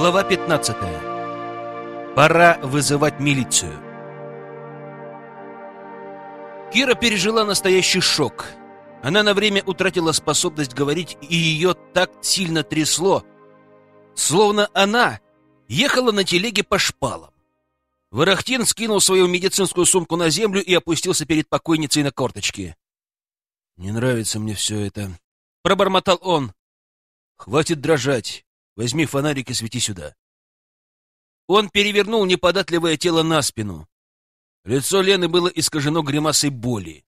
Глава 15. Пора вызывать милицию. Кира пережила настоящий шок. Она на время утратила способность говорить, и ее так сильно трясло, словно она ехала на телеге по шпалам. Ворохтин скинул свою медицинскую сумку на землю и опустился перед покойницей на корточки. «Не нравится мне все это», — пробормотал он. «Хватит дрожать. Возьми фонарик и свети сюда». Он перевернул неподатливое тело на спину. Лицо Лены было искажено гримасой боли.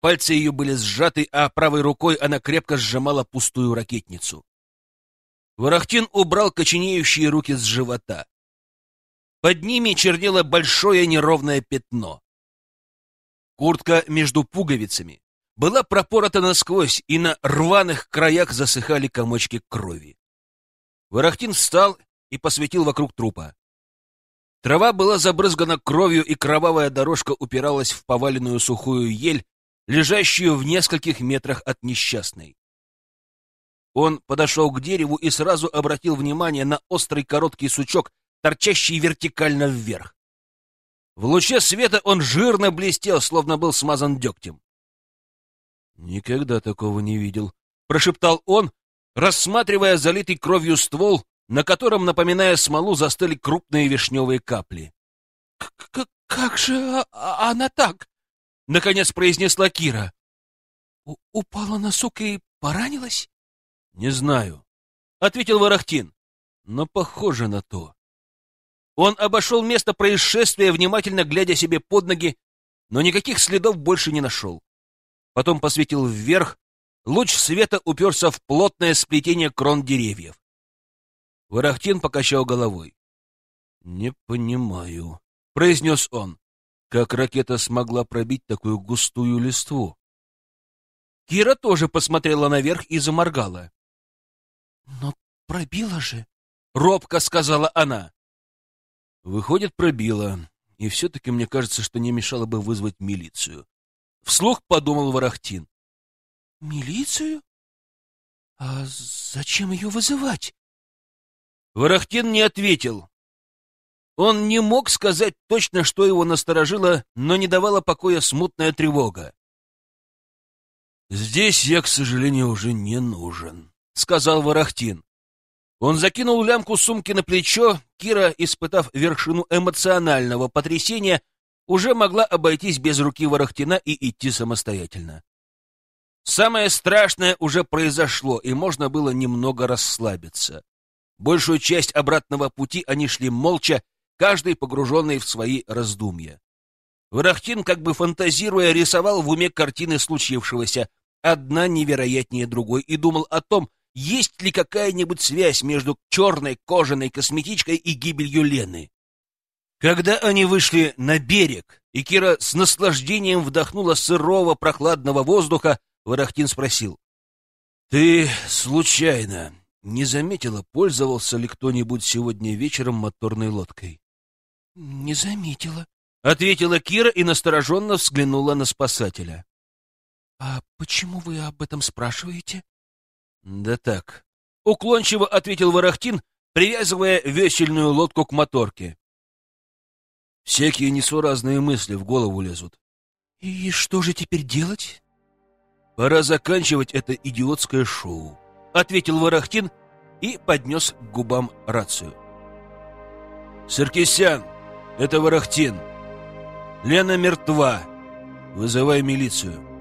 Пальцы ее были сжаты, а правой рукой она крепко сжимала пустую ракетницу. Ворохтин убрал коченеющие руки с живота. Под ними чернело большое неровное пятно. Куртка между пуговицами была пропорота насквозь, и на рваных краях засыхали комочки крови. Ворохтин встал и посветил вокруг трупа. Трава была забрызгана кровью, и кровавая дорожка упиралась в поваленную сухую ель, лежащую в нескольких метрах от несчастной. Он подошел к дереву и сразу обратил внимание на острый короткий сучок, торчащий вертикально вверх. В луче света он жирно блестел, словно был смазан дегтем. «Никогда такого не видел», — прошептал он, рассматривая залитый кровью ствол, на котором, напоминая смолу, застыли крупные вишневые капли. — Как же а, она так? — наконец произнесла Кира. — Упала на сук и поранилась? — Не знаю, — ответил Ворохтин, — но похоже на то. Он обошел место происшествия, внимательно глядя себе под ноги, но никаких следов больше не нашел. Потом посветил вверх, Луч света уперся в плотное сплетение крон деревьев. Ворохтин покачал головой. «Не понимаю», — произнес он, — «как ракета смогла пробить такую густую листву?» Кира тоже посмотрела наверх и заморгала. «Но пробила же», — робко сказала она. «Выходит, пробила, и все-таки мне кажется, что не мешало бы вызвать милицию». Вслух подумал Ворохтин. Милицию? А зачем ее вызывать? Ворохтин не ответил. Он не мог сказать точно, что его насторожило, но не давала покоя смутная тревога. «Здесь я, к сожалению, уже не нужен», — сказал Ворохтин. Он закинул лямку сумки на плечо, Кира, испытав вершину эмоционального потрясения, уже могла обойтись без руки Ворохтина и идти самостоятельно. Самое страшное уже произошло, и можно было немного расслабиться. Большую часть обратного пути они шли молча, каждый погруженный в свои раздумья. Варахтин, как бы фантазируя, рисовал в уме картины случившегося, одна невероятнее другой, и думал о том, есть ли какая-нибудь связь между черной кожаной косметичкой и гибелью Лены. Когда они вышли на берег, и Кира с наслаждением вдохнула сырого прохладного воздуха, Ворохтин спросил. — Ты случайно не заметила, пользовался ли кто-нибудь сегодня вечером моторной лодкой? — Не заметила, — ответила Кира и настороженно взглянула на спасателя. — А почему вы об этом спрашиваете? — Да так. Уклончиво ответил Ворохтин, привязывая весельную лодку к моторке. Всякие несуразные мысли в голову лезут. — И что же теперь делать? «Пора заканчивать это идиотское шоу», — ответил Ворохтин и поднес к губам рацию. «Саркисян, это Ворохтин. Лена мертва. Вызывай милицию».